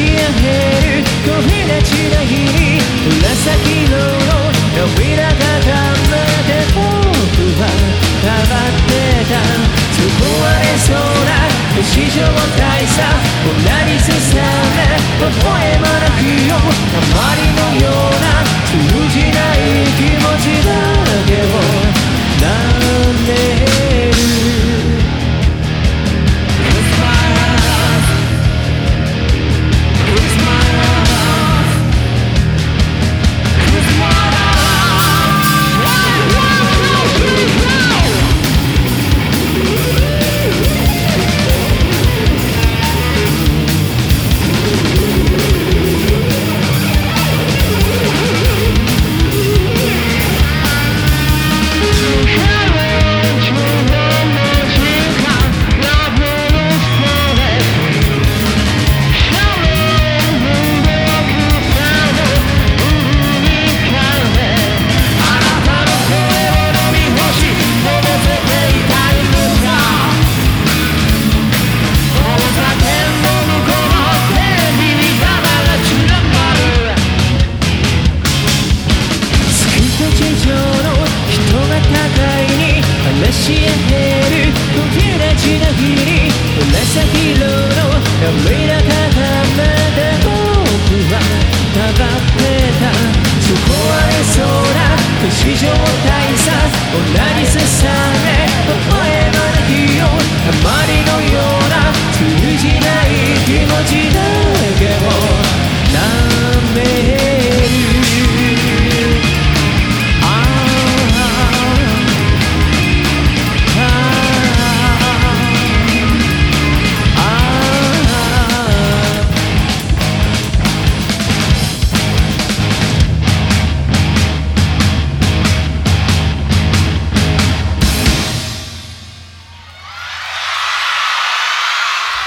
she and him. える特急な地な日に紫色の涙が花で僕はたばってた。そこはれそうな不死状態さ同じすされ